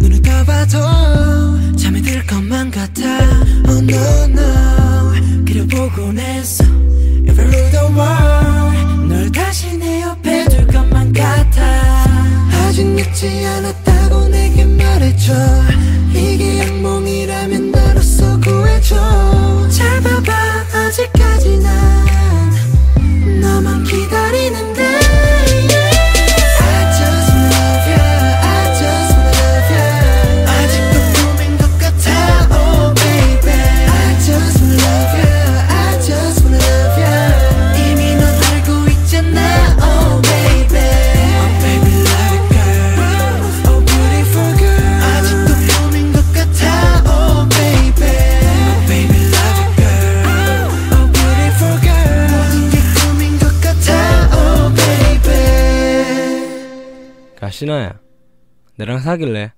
눈을 감아도 잠이 들 것만 같아. Oh no no. 그려보곤 했어 If I rule the world 널 다시 내 옆에 둘 것만 같아. 아직 늦지 않았다고 내게 말해줘. 이게 악몽이라면 너로서 구해줘. 잡아봐 아직까지 난 너만 기다리는데. 신아야, 나랑 사귈래?